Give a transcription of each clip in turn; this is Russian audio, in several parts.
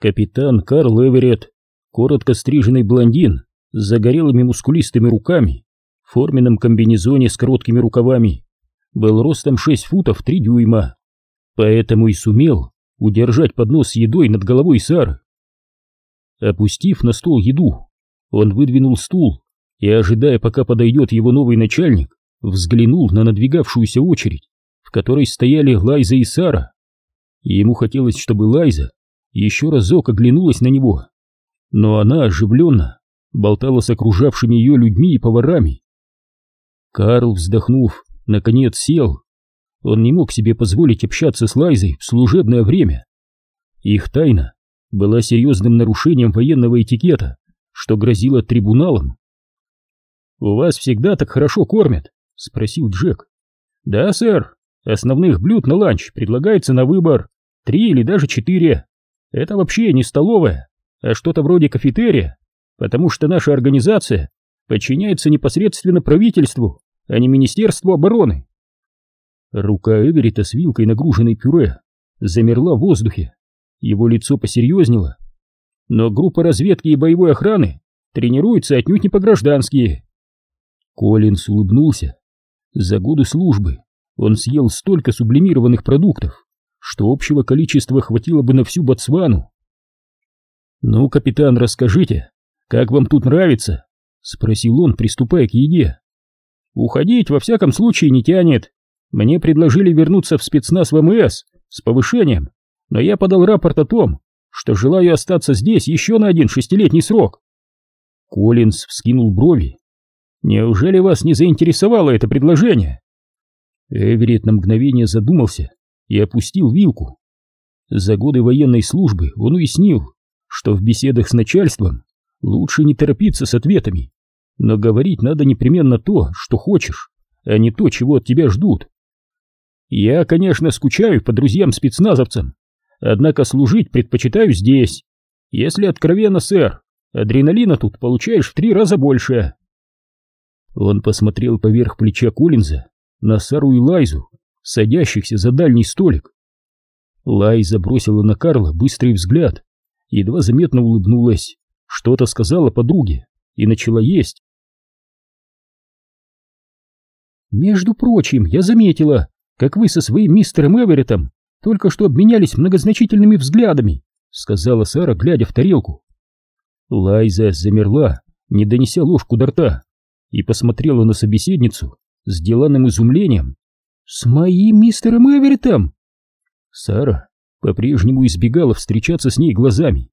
Капитан Карл Эверетт, коротко стриженный блондин с загорелыми мускулистыми руками, в форменном комбинезоне с короткими рукавами, был ростом 6 футов 3 дюйма, поэтому и сумел удержать поднос с едой над головой Сары. Опустив на стол еду, он выдвинул стул и, ожидая, пока подойдет его новый начальник, взглянул на надвигавшуюся очередь, в которой стояли Лайза и Сара. Ему хотелось, чтобы Лайза еще разок оглянулась на него, но она оживленно болтала с окружавшими ее людьми и поварами. Карл, вздохнув, наконец сел. Он не мог себе позволить общаться с Лайзой в служебное время. Их тайна была серьезным нарушением военного этикета, что грозило трибуналом. «У вас всегда так хорошо кормят?» — спросил Джек. «Да, сэр. Основных блюд на ланч предлагается на выбор. Три или даже четыре. Это вообще не столовая, а что-то вроде кафетерия, потому что наша организация подчиняется непосредственно правительству, а не Министерству обороны». Рука Эверита с вилкой, нагруженной пюре, замерла в воздухе. Его лицо посерьезнело. Но группа разведки и боевой охраны тренируется отнюдь не по-граждански. Коллинс улыбнулся. За годы службы он съел столько сублимированных продуктов, что общего количества хватило бы на всю Ботсвану. «Ну, капитан, расскажите, как вам тут нравится?» — спросил он, приступая к еде. «Уходить во всяком случае не тянет. Мне предложили вернуться в спецназ ВМС с повышением, но я подал рапорт о том, что желаю остаться здесь еще на один шестилетний срок. Коллинз вскинул брови. Неужели вас не заинтересовало это предложение? Эверетт на мгновение задумался и опустил вилку. За годы военной службы он уяснил, что в беседах с начальством лучше не торопиться с ответами, но говорить надо непременно то, что хочешь, а не то, чего от тебя ждут. Я, конечно, скучаю по друзьям-спецназовцам, однако служить предпочитаю здесь. Если откровенно, сэр, адреналина тут получаешь в три раза больше. Он посмотрел поверх плеча Коллинза на Сару и Лайзу, садящихся за дальний столик. Лайза бросила на Карла быстрый взгляд, едва заметно улыбнулась, что-то сказала подруге и начала есть. «Между прочим, я заметила, как вы со своим мистером Эвереттом только что обменялись многозначительными взглядами», — сказала Сара, глядя в тарелку. Лайза замерла, не донеся ложку до рта, и посмотрела на собеседницу с деланным изумлением. «С моим мистером Эвереттом?» Сара по-прежнему избегала встречаться с ней глазами.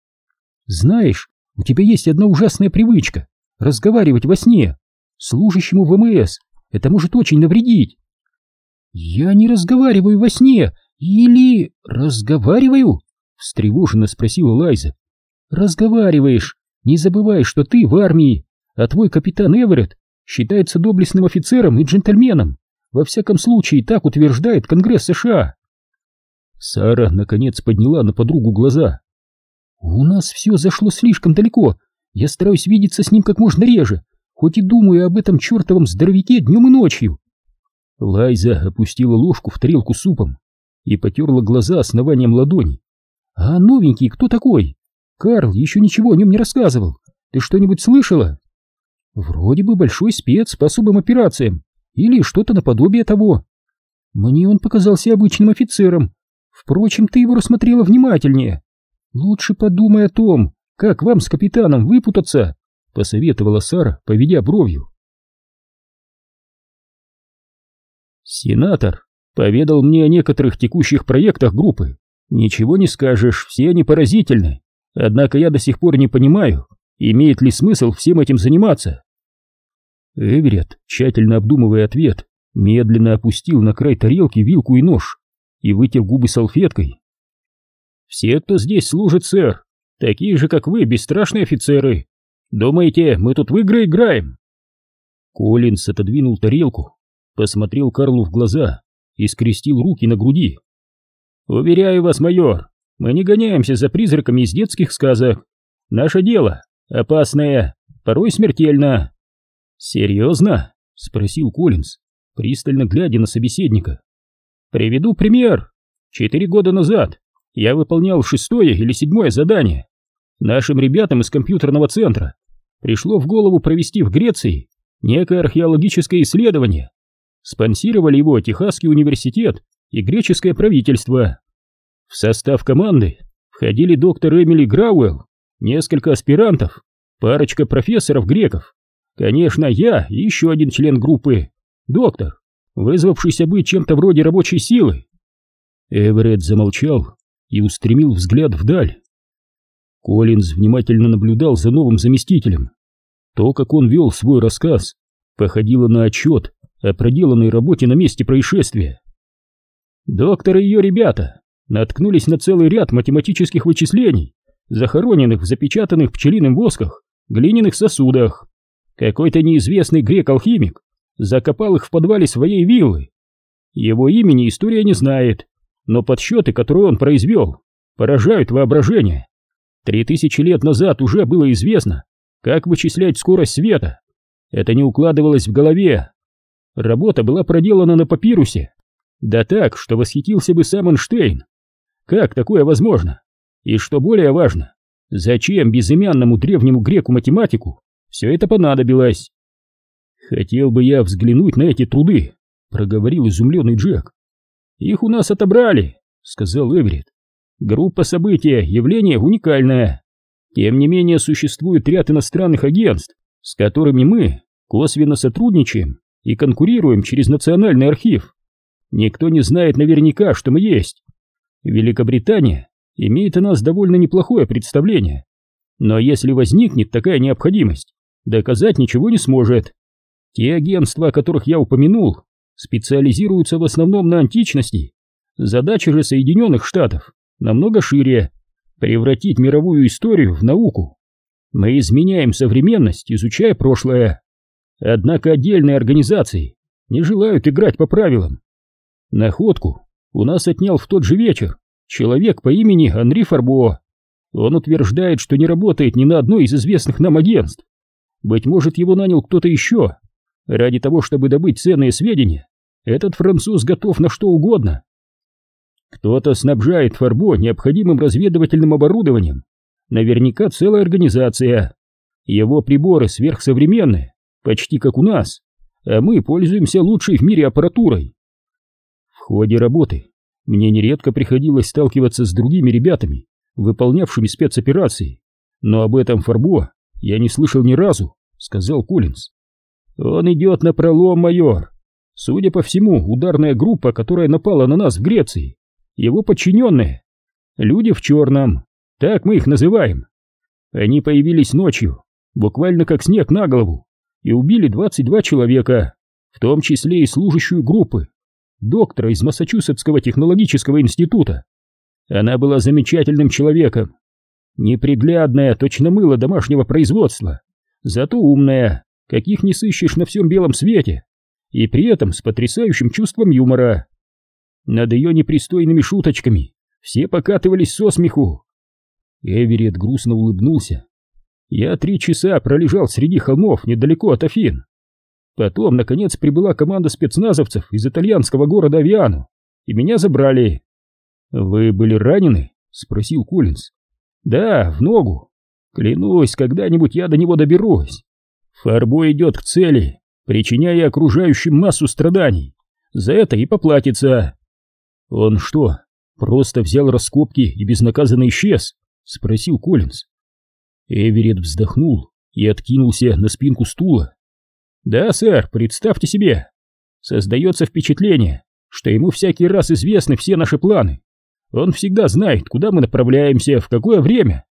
«Знаешь, у тебя есть одна ужасная привычка — разговаривать во сне. Служащему ВМС это может очень навредить». «Я не разговариваю во сне или разговариваю?» — встревоженно спросила Лайза. «Разговариваешь. Не забывай, что ты в армии, а твой капитан Эверетт считается доблестным офицером и джентльменом. Во всяком случае, так утверждает Конгресс США. Сара, наконец, подняла на подругу глаза. «У нас все зашло слишком далеко. Я стараюсь видеться с ним как можно реже, хоть и думаю об этом чертовом здоровяке днем и ночью». Лайза опустила ложку в тарелку супом и потерла глаза основанием ладони. «А новенький кто такой? Карл еще ничего о нем не рассказывал. Ты что-нибудь слышала?» Вроде бы большой спец по особым операциям, или что-то наподобие того. Мне он показался обычным офицером. Впрочем, ты его рассмотрела внимательнее. Лучше подумай о том, как вам с капитаном выпутаться, посоветовала Сара, поведя бровью. Сенатор поведал мне о некоторых текущих проектах группы. Ничего не скажешь, все они поразительны. Однако я до сих пор не понимаю, имеет ли смысл всем этим заниматься. Эверетт, тщательно обдумывая ответ, медленно опустил на край тарелки вилку и нож и вытер губы салфеткой. «Все, кто здесь служит, сэр, такие же, как вы, бесстрашные офицеры. Думаете, мы тут в игры играем?» Коллинс отодвинул тарелку, посмотрел Карлу в глаза и скрестил руки на груди. «Уверяю вас, майор, мы не гоняемся за призраками из детских сказок. Наше дело опасное, порой смертельно. «Серьезно?» — спросил Коллинз, пристально глядя на собеседника. «Приведу пример. Четыре года назад Я выполнял шестое или седьмое задание. Нашим ребятам из компьютерного центра пришло в голову провести в Греции некое археологическое исследование. Спонсировали его Техасский университет и греческое правительство. В состав команды входили доктор Эмили Грауэлл, несколько аспирантов, парочка профессоров-греков, конечно, я и еще один член группы, доктор, вызвавшийся быть чем-то вроде рабочей силы. Эверетт замолчал и устремил взгляд вдаль. Коллинз внимательно наблюдал за новым заместителем. То, как он вел свой рассказ, походило на отчет о проделанной работе на месте происшествия. Доктор и ее ребята наткнулись на целый ряд математических вычислений, захороненных в запечатанных пчелиным восках глиняных сосудах. Какой-то неизвестный грек-алхимик закопал их в подвале своей виллы. Его имени история не знает, но подсчеты, которые он произвел, поражают воображение. Три тысячи лет назад уже было известно, как вычислять скорость света. Это не укладывалось в голове. Работа была проделана на папирусе. Да так, что восхитился бы сам Эйнштейн. Как такое возможно? И что более важно, зачем безымянному древнему греку-математику все это понадобилось? Хотел бы я взглянуть на эти труды, проговорил изумленный Джек. Их у нас отобрали, сказал Эверетт. Группа события, явление уникальное. Тем не менее, существует ряд иностранных агентств, с которыми мы косвенно сотрудничаем и конкурируем через национальный архив. Никто не знает наверняка, что мы есть. Великобритания имеет о нас довольно неплохое представление. Но если возникнет такая необходимость, доказать ничего не сможет. Те агентства, о которых я упомянул, специализируются в основном на античности. Задача же Соединенных Штатов намного шире — превратить мировую историю в науку. Мы изменяем современность, изучая прошлое. Однако отдельные организации не желают играть по правилам. Находку у нас отнял в тот же вечер человек по имени Анри Фарбо. Он утверждает, что не работает ни на одной из известных нам агентств. Быть может, его нанял кто-то еще. Ради того, чтобы добыть ценные сведения, этот француз готов на что угодно. Кто-то снабжает Фарбо необходимым разведывательным оборудованием. Наверняка целая организация. Его приборы сверхсовременные, почти как у нас, а мы пользуемся лучшей в мире аппаратурой. В ходе работы мне нередко приходилось сталкиваться с другими ребятами, выполнявшими спецоперации, но об этом Фарбо я не слышал ни разу, сказал Коллинз. Он идет на пролом, майор. Судя по всему, ударная группа, которая напала на нас в Греции, его подчиненные. Люди в черном, так мы их называем. Они появились ночью, буквально как снег на голову, и убили 22 человека, в том числе и служащую группы, доктора из Массачусетского технологического института. Она была замечательным человеком, неприглядная, точно мыло домашнего производства, зато умная, каких не сыщешь на всем белом свете, и при этом с потрясающим чувством юмора. Над ее непристойными шуточками все покатывались со смеху. Эверетт грустно улыбнулся. Я три часа пролежал среди холмов недалеко от Афин. Потом, наконец, прибыла команда спецназовцев из итальянского города Авиану, и меня забрали. «Вы были ранены?» — спросил Коллинз. «Да, в ногу. Клянусь, когда-нибудь я до него доберусь. Фарбо идет к цели, причиняя окружающим массу страданий. За это и поплатится. «Он что, просто взял раскопки и безнаказанно исчез?» — спросил Коллинз. Эверетт вздохнул и откинулся на спинку стула. «Да, сэр, представьте себе. Создается впечатление, что ему всякий раз известны все наши планы. Он всегда знает, куда мы направляемся, в какое время.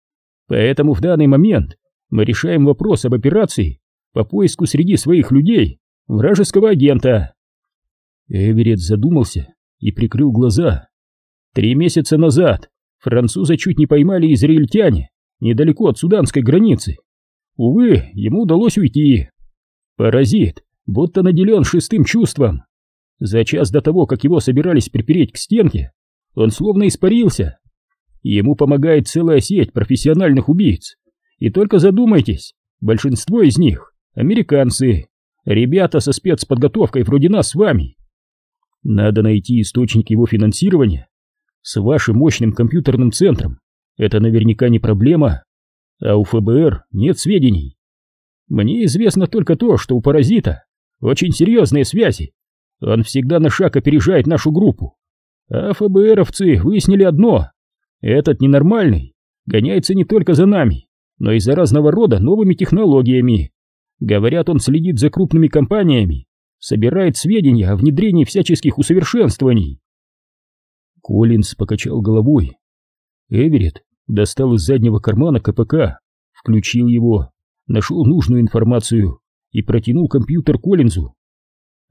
Поэтому в данный момент мы решаем вопрос об операции по поиску среди своих людей вражеского агента». Эверетт задумался и прикрыл глаза. Три месяца назад француза чуть не поймали израильтяне недалеко от суданской границы. Увы, ему удалось уйти. Паразит, будто наделен шестым чувством. За час до того, как его собирались припереть к стенке, он словно испарился. Ему помогает целая сеть профессиональных убийц. И только задумайтесь, большинство из них — американцы, ребята со спецподготовкой вроде нас с вами. Надо найти источник его финансирования. С вашим мощным компьютерным центром это наверняка не проблема, а у ФБР нет сведений. Мне известно только то, что у паразита очень серьезные связи. Он всегда на шаг опережает нашу группу. А ФБРовцы выяснили одно. Этот ненормальный гоняется не только за нами, но и за разного рода новыми технологиями. Говорят, он следит за крупными компаниями, собирает сведения о внедрении всяческих усовершенствований. Коллинз покачал головой. Эверетт достал из заднего кармана КПК, включил его, нашел нужную информацию и протянул компьютер Коллинзу.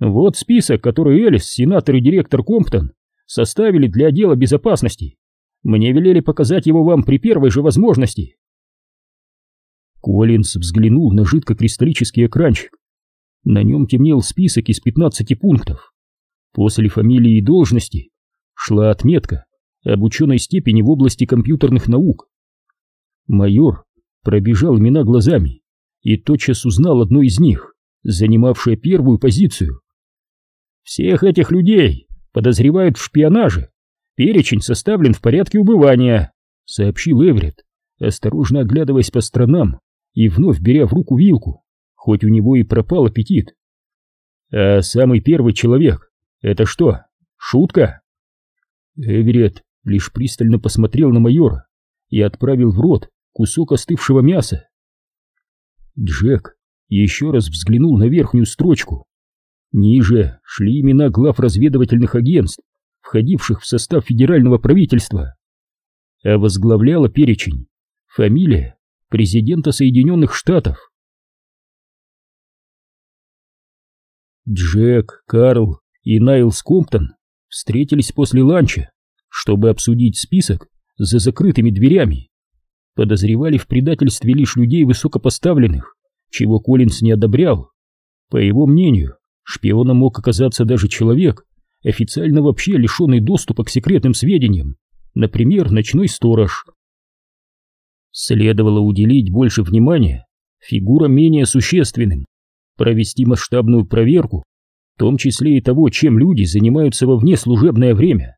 Вот список, который Элис, сенатор и директор Комптон составили для отдела безопасности. Мне велели показать его вам при первой же возможности. Коллинз взглянул на жидкокристаллический экранчик. На нем темнел список из 15 пунктов. После фамилии и должности шла отметка об ученой степени в области компьютерных наук. Майор пробежал имена глазами и тотчас узнал одну из них, занимавшую первую позицию. «Всех этих людей подозревают в шпионаже. Перечень составлен в порядке убывания», — сообщил Эврит, осторожно оглядываясь по сторонам и вновь беря в руку вилку, хоть у него и пропал аппетит. «А самый первый человек — это что, шутка?» Эверетт лишь пристально посмотрел на майора и отправил в рот кусок остывшего мяса. Джек еще раз взглянул на верхнюю строчку. Ниже шли имена глав разведывательных агентств, входивших в состав федерального правительства. А возглавляла перечень фамилия президента Соединенных Штатов. Джек, Карл и Найлс Комптон встретились после ланча, чтобы обсудить список за закрытыми дверями. Подозревали в предательстве лишь людей высокопоставленных, чего Коллинс не одобрял. По его мнению, шпионом мог оказаться даже человек, официально вообще лишенный доступа к секретным сведениям, например, ночной сторож. Следовало уделить больше внимания фигурам менее существенным, провести масштабную проверку в том числе и того, чем люди занимаются во внеслужебное время.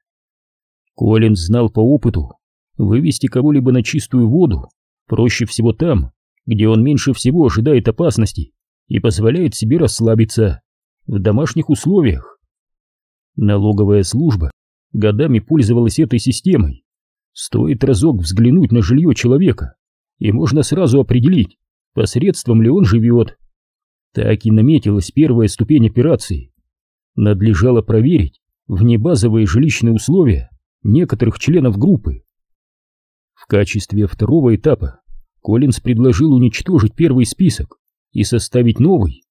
Колин знал по опыту, вывести кого-либо на чистую воду проще всего там, где он меньше всего ожидает опасности и позволяет себе расслабиться в домашних условиях. Налоговая служба годами пользовалась этой системой. Стоит разок взглянуть на жилье человека, и можно сразу определить, посредством ли он живет. Так и наметилась первая ступень операции. Надлежало проверить внебазовые жилищные условия некоторых членов группы. В качестве второго этапа Коллинз предложил уничтожить первый список и составить новый.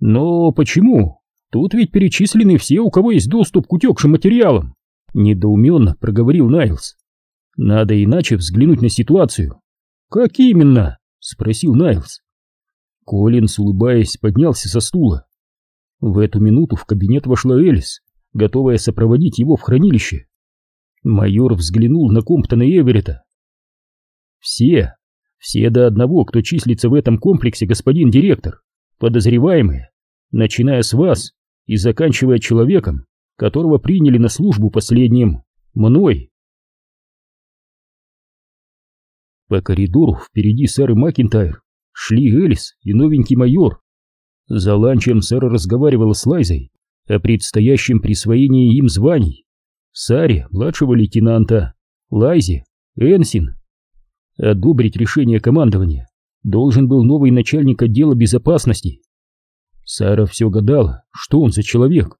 Но почему? Тут ведь перечислены все, у кого есть доступ к утекшим материалам. Недоуменно проговорил Найлз. Надо иначе взглянуть на ситуацию. Как именно? Спросил Найлз. Коллинс, улыбаясь, поднялся со стула. В эту минуту в кабинет вошла Элис, готовая сопроводить его в хранилище. Майор взглянул на Комптона и Эверетта. «Все, все до одного, кто числится в этом комплексе, господин директор, подозреваемые, начиная с вас и заканчивая человеком, которого приняли на службу последним, мной». По коридору впереди Сары Макинтайр шли Элис и новенький майор. За ланчем Сара разговаривала с Лайзой о предстоящем присвоении им званий. Саре, младшего лейтенанта, Лайзе, Энсин. Одобрить решение командования должен был новый начальник отдела безопасности. Сара все гадала, что он за человек.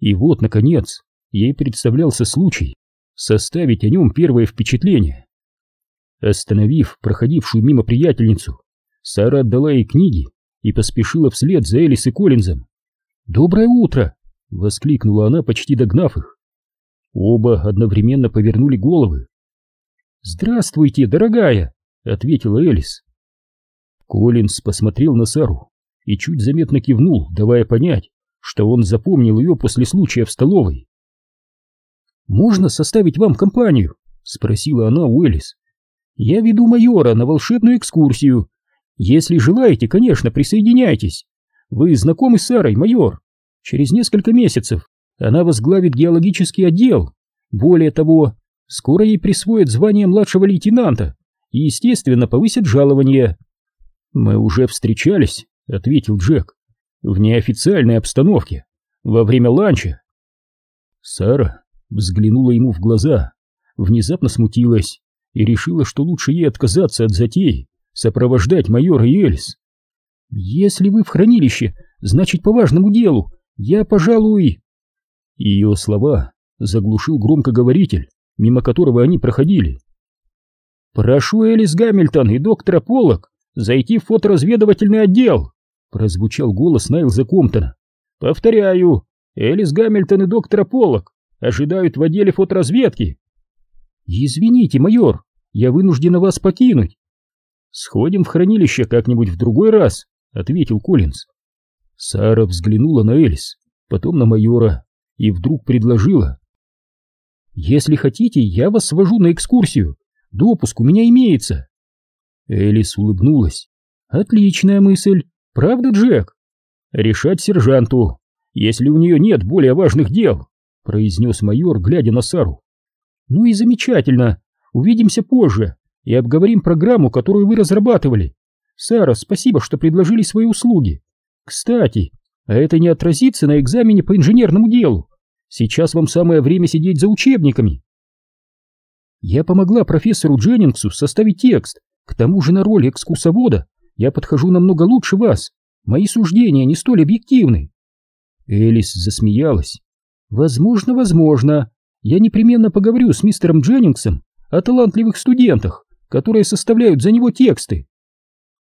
И вот, наконец, ей представлялся случай составить о нем первое впечатление. Остановив проходившую мимо приятельницу, Сара отдала ей книги и поспешила вслед за Элис и Коллинзом. «Доброе утро!» — воскликнула она, почти догнав их. Оба одновременно повернули головы. «Здравствуйте, дорогая!» — ответила Элис. Коллинз посмотрел на Сару и чуть заметно кивнул, давая понять, что он запомнил ее после случая в столовой. «Можно составить вам компанию?» — спросила она у Элис. «Я веду майора на волшебную экскурсию. Если желаете, конечно, присоединяйтесь. Вы знакомы с Сарой, майор? Через несколько месяцев она возглавит геологический отдел. Более того, Скоро ей присвоят звание младшего лейтенанта и, естественно, повысят жалование. Мы уже встречались, ответил Джек, в неофициальной обстановке, во время ланча. Сара взглянула ему в глаза, внезапно смутилась и решила, что лучше ей отказаться от затеи сопровождать майора и. «Если вы в хранилище, значит, по важному делу, я, пожалуй...» Ее слова заглушил громкоговоритель, мимо которого они проходили. «Прошу Элис Гамильтон и доктора Поллок зайти в фоторазведывательный отдел!» прозвучал голос Найлза Комптона. «Повторяю, Элис Гамильтон и доктора Поллок ожидают в отделе фоторазведки!» «Извините, майор, я вынуждена вас покинуть!» «Сходим в хранилище как-нибудь в другой раз», — ответил Коллинз. Сара взглянула на Элис, потом на майора и вдруг предложила. «Если хотите, я вас свожу на экскурсию. Допуск у меня имеется». Элис улыбнулась. «Отличная мысль. Правда, Джек?» «Решать сержанту, если у нее нет более важных дел», — произнес майор, глядя на Сару. «Ну и замечательно. Увидимся позже и обговорим программу, которую вы разрабатывали. Сара, спасибо, что предложили свои услуги. Кстати, а это не отразится на экзамене по инженерному делу. Сейчас вам самое время сидеть за учебниками. Я помогла профессору Дженнингсу составить текст. К тому же на роль экскурсовода я подхожу намного лучше вас. Мои суждения не столь объективны. Элис засмеялась. Возможно, возможно. Я непременно поговорю с мистером Дженнингсом о талантливых студентах, которые составляют за него тексты.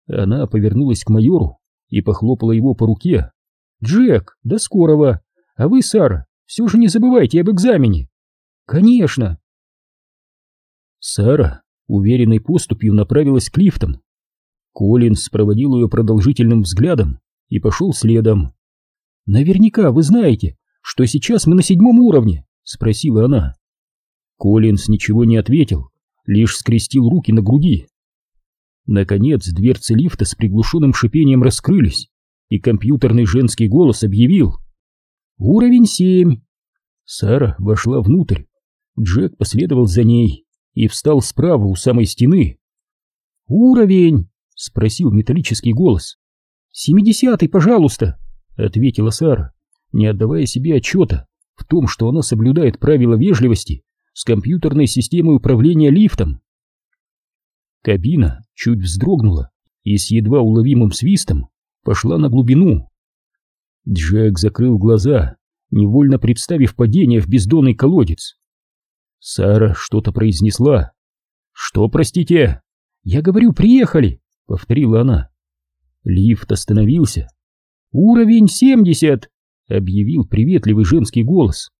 Она повернулась к майору и похлопала его по руке. «Джек, до скорого! А вы, Сара, все же не забывайте об экзамене!» «Конечно!» Сара уверенной поступью направилась к лифтам. Коллинз проводил ее продолжительным взглядом и пошел следом. «Наверняка вы знаете, что сейчас мы на седьмом уровне?» — спросила она. Коллинз ничего не ответил, лишь скрестил руки на груди. Наконец дверцы лифта с приглушенным шипением раскрылись, и компьютерный женский голос объявил «Уровень семь». Сара вошла внутрь. Джек последовал за ней и встал справа у самой стены. «Уровень?» — спросил металлический голос. «Семидесятый, пожалуйста», — ответила Сара, не отдавая себе отчета в том, что она соблюдает правила вежливости с компьютерной системой управления лифтом. Кабина чуть вздрогнула и с едва уловимым свистом пошла на глубину. Джек закрыл глаза, невольно представив падение в бездонный колодец. Сара что-то произнесла. «Что, простите?» «Я говорю, приехали!» — повторила она. Лифт остановился. «Уровень семьдесят!» — объявил приветливый женский голос.